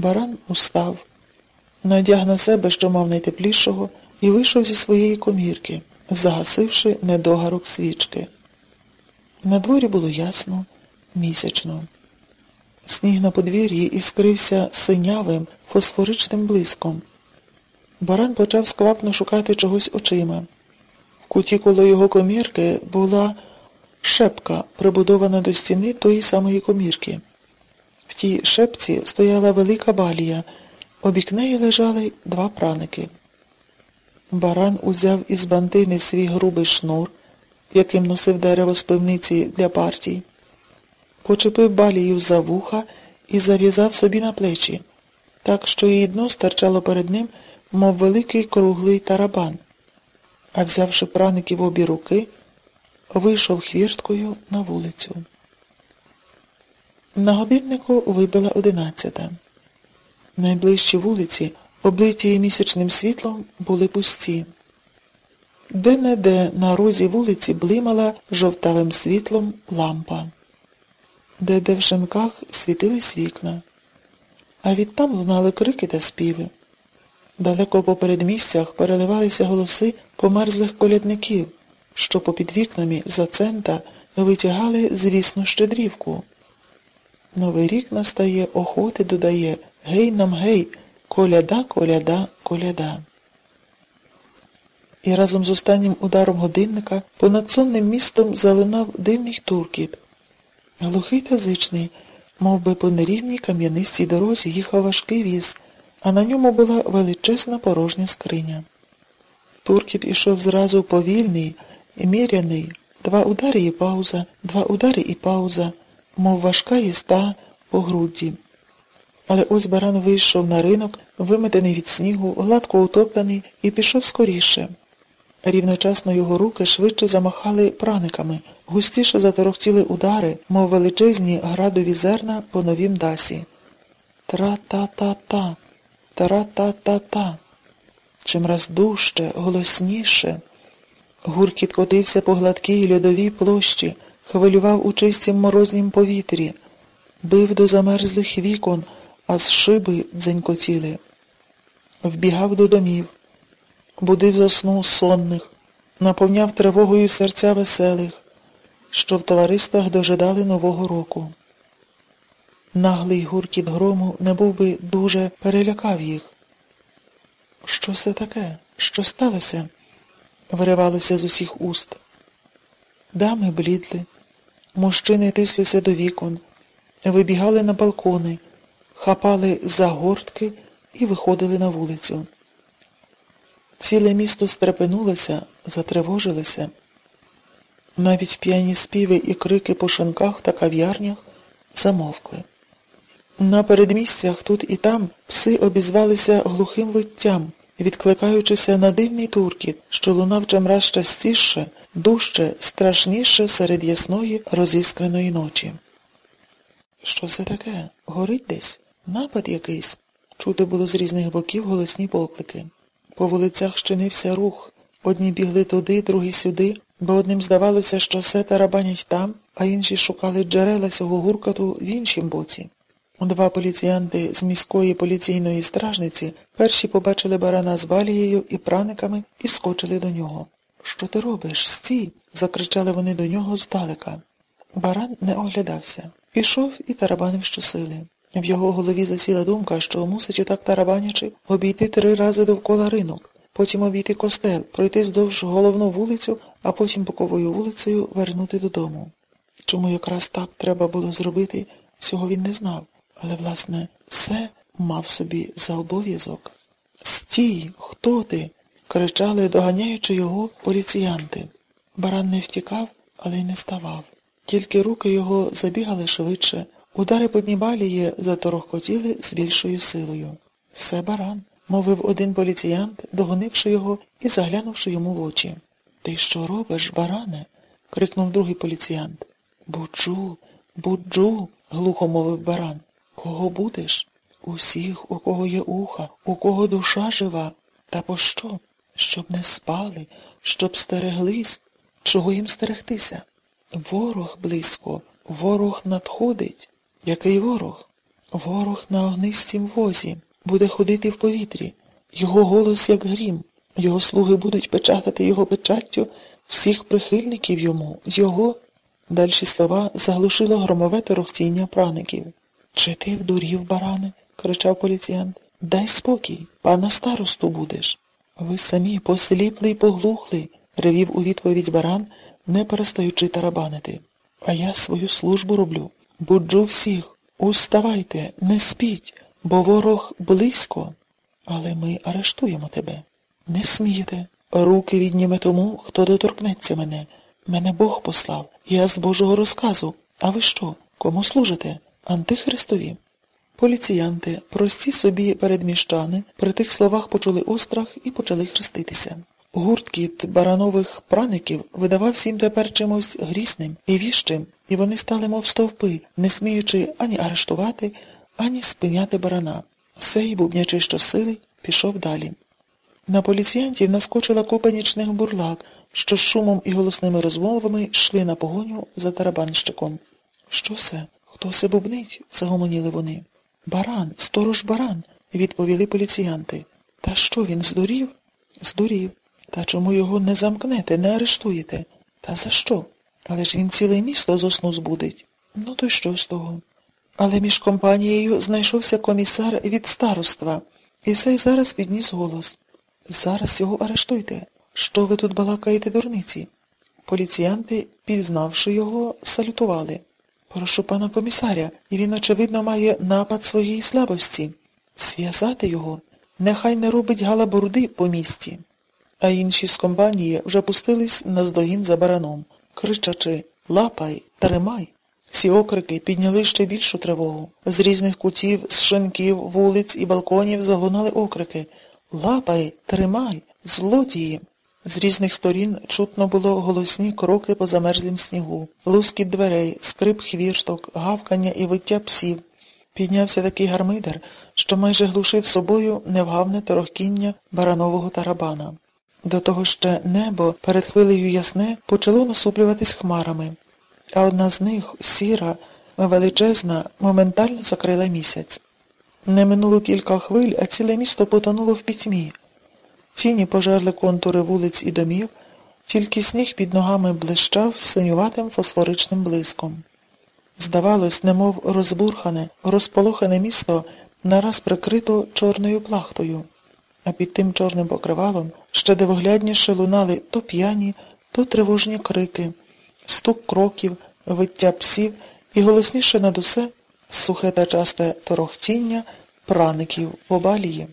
Баран устав, надяг на себе, що мав найтеплішого, і вийшов зі своєї комірки, загасивши недогарок свічки. На дворі було ясно, місячно. Сніг на подвір'ї іскрився синявим, фосфоричним блиском. Баран почав сквапно шукати чогось очима. В куті коло його комірки була шепка, прибудована до стіни тої самої комірки. В тій шепці стояла велика балія, обік неї лежали два праники. Баран узяв із бантини свій грубий шнур, яким носив дерево з пивниці для партій, почепив балію за вуха і зав'язав собі на плечі, так що її дно стирчало перед ним, мов великий круглий тарабан. А взявши праники в обі руки, вийшов хвірткою на вулицю. На годиннику вибила одинадцята. Найближчі вулиці, облиті місячним світлом, були пусті. Де-не-де на розі вулиці блимала жовтавим світлом лампа. Де-де в шинках світились вікна, а відтам лунали крики та співи. Далеко по передмістях переливалися голоси померзлих колядників, що попід вікнами за цента витягали, звісну, щедрівку. Новий рік настає, охоти додає, гей нам гей, коляда, коляда, коляда. І разом з останнім ударом годинника понад сонним містом залунав дивний туркіт. Глухий та зичний, мов би по нерівній кам'янистій дорозі їхав важкий віз, а на ньому була величезна порожня скриня. Туркіт ішов зразу повільний міряний, два удари і пауза, два удари і пауза, мов важка їзда по грудді. Але ось баран вийшов на ринок, виметений від снігу, гладко утоплений, і пішов скоріше. Рівночасно його руки швидше замахали праниками, густіше заторохтіли удари, мов величезні градові зерна по новім дасі. Тра-та-та-та, тра-та-та-та. Чимраз дужче, голосніше. Гуркіт котився по гладкій льодовій площі, хвилював у чистім морознім повітрі, бив до замерзлих вікон, а з шиби дзенькотіли. Вбігав до домів будив за сну сонних, наповняв тривогою серця веселих, що в товариствах дожидали Нового року. Наглий гуркіт грому не був би дуже перелякав їх. Що це таке? Що сталося? виривалося з усіх уст. Дами блідли, мужчини тислися до вікон, вибігали на балкони, хапали за гортки і виходили на вулицю. Ціле місто стрепенулося, затривожилося. Навіть п'яні співи і крики по шинках та кав'ярнях замовкли. На передмістях тут і там пси обізвалися глухим виттям, відкликаючися на дивний туркіт, що лунав чимраз частіше, дужче, страшніше серед ясної розіскреної ночі. Що це таке? Горить десь? Напад якийсь? Чути було з різних боків голосні поклики. По вулицях щинився рух. Одні бігли туди, другі сюди, бо одним здавалося, що все тарабанять там, а інші шукали джерела цього гуркоту в іншім боці. Два поліціянти з міської поліційної стражниці перші побачили барана з балією і праниками і скочили до нього. Що ти робиш? Стій. закричали вони до нього здалека. Баран не оглядався. Ішов і тарабанив щосили. В його голові засіла думка, що мусить отак тарабанячи обійти три рази довкола ринок, потім обійти костел, пройти здовж головну вулицю, а потім боковою вулицею вернути додому. Чому якраз так треба було зробити, цього він не знав, але, власне, все мав собі за обов'язок. Стій, хто ти? кричали, доганяючи його поліціянти. Баран не втікав, але й не ставав. Тільки руки його забігали швидше. Удари Поднібалії заторохкотіли з більшою силою. Се баран, мовив один поліціянт, догонивши його і заглянувши йому в очі. Ти що робиш, баране? крикнув другий поліціянт. Буджу, буджу, глухо мовив баран. Кого будеш? Усіх, у кого є уха, у кого душа жива. Та пощо? Щоб не спали, щоб стереглись. Чого їм стерегтися? Ворог близько, ворог надходить. Який ворог? Ворог на огнистім возі буде ходити в повітрі. Його голос, як грім. Його слуги будуть печатати його печаттю всіх прихильників йому, його. Дальші слова заглушило громове торохтіння праників. Чи ти вдурів, баране? кричав поліціянт. Дай спокій, пана старосту будеш. Ви самі посліпли й поглухли, ревів у відповідь баран, не перестаючи тарабанити. А я свою службу роблю. Буджу всіх. Уставайте, не спіть, бо ворог близько. Але ми арештуємо тебе. Не смієте. Руки відніме тому, хто доторкнеться мене. Мене Бог послав. Я з Божого розказу. А ви що? Кому служите? Антихристові. Поліціянти, прості собі передміщани, при тих словах почули острах і почали хреститися. Гурткіт баранових праників видавав всім тепер чимось грісним і віщим, і вони стали, мов стовпи, не сміючи ані арештувати, ані спиняти барана. Сей, бубнячи щосили, пішов далі. На поліціянтів наскочила купа нічних бурлак, що з шумом і голосними розмовами йшли на погоню за тарабанщиком. Що це? Хто се бубнить? загомоніли вони. Баран, сторож баран, відповіли поліціянти. Та що він здурів? Здурів. Та чому його не замкнете, не арештуєте? Та за що? Але ж він ціле місто з осну збудить. Ну то й що з того? Але між компанією знайшовся комісар від староства, і сей зараз підніс голос. Зараз його арештуйте. Що ви тут балакаєте дурниці? Поліціянти, пізнавши його, салютували. Прошу пана комісаря, і він, очевидно, має напад своєї слабості. Зв'язати його, нехай не робить галабурди по місті. А інші з компанії вже пустились наздогін за бараном, кричачи Лапай, тримай. Ці окрики підняли ще більшу тривогу. З різних кутів, з шинків, вулиць і балконів залунали окрики Лапай, тримай, злодії. З різних сторін чутно було голосні кроки по замерзлім снігу, лускіт дверей, скрип хвірток, гавкання і виття псів. Піднявся такий гармидер, що майже глушив собою невгавне торохкіння баранового тарабана. До того ще небо перед хвилею ясне почало насуплюватись хмарами, а одна з них, сіра, величезна, моментально закрила місяць. Не минуло кілька хвиль, а ціле місто потонуло в пітьмі. Тіні пожерли контури вулиць і домів, тільки сніг під ногами блищав синюватим фосфоричним блиском. Здавалось, немов розбурхане, розполохане місто нараз прикрито чорною плахтою, а під тим чорним покривалом ще дивоглядніше лунали то п'яні, то тривожні крики, стук кроків, виття псів і голосніше над усе сухе та часте торохтіння праників по балії.